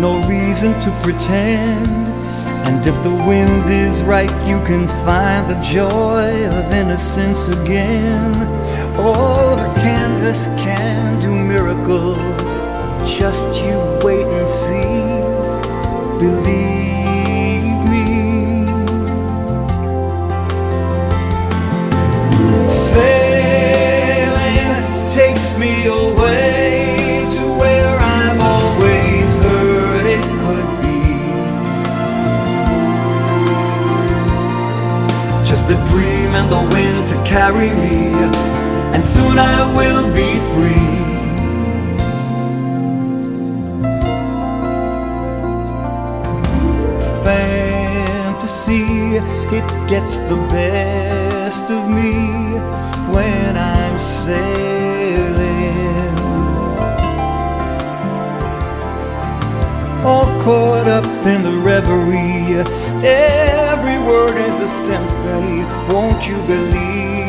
No reason to pretend. And if the wind is right, you can find the joy of innocence again. Oh, the canvas can do miracles. Just you wait and see. Believe carry me, and soon I will be free. Fantasy, it gets the best of me when I'm sailing. All caught up in the reverie, every word is a symphony. Won't you believe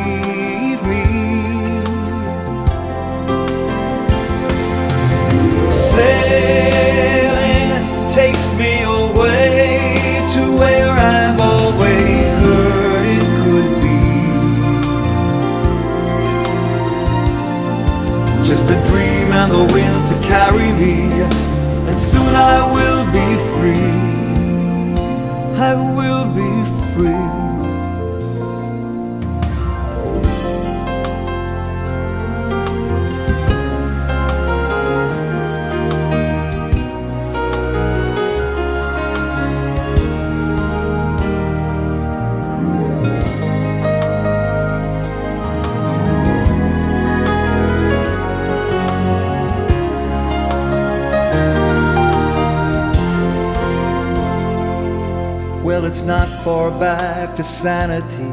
it's not far back to sanity.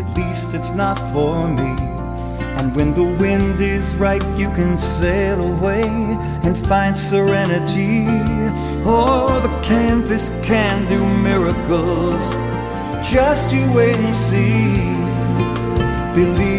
At least it's not for me. And when the wind is right, you can sail away and find serenity. Oh, the canvas can do miracles. Just you wait and see. Believe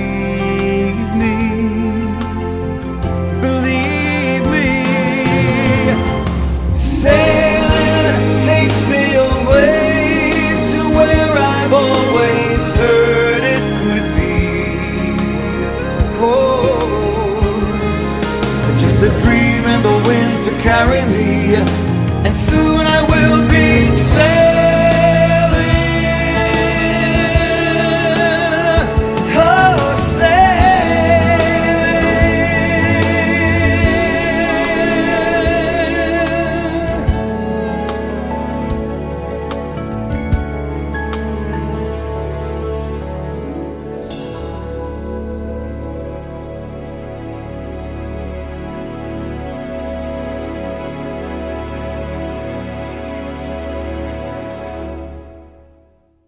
me.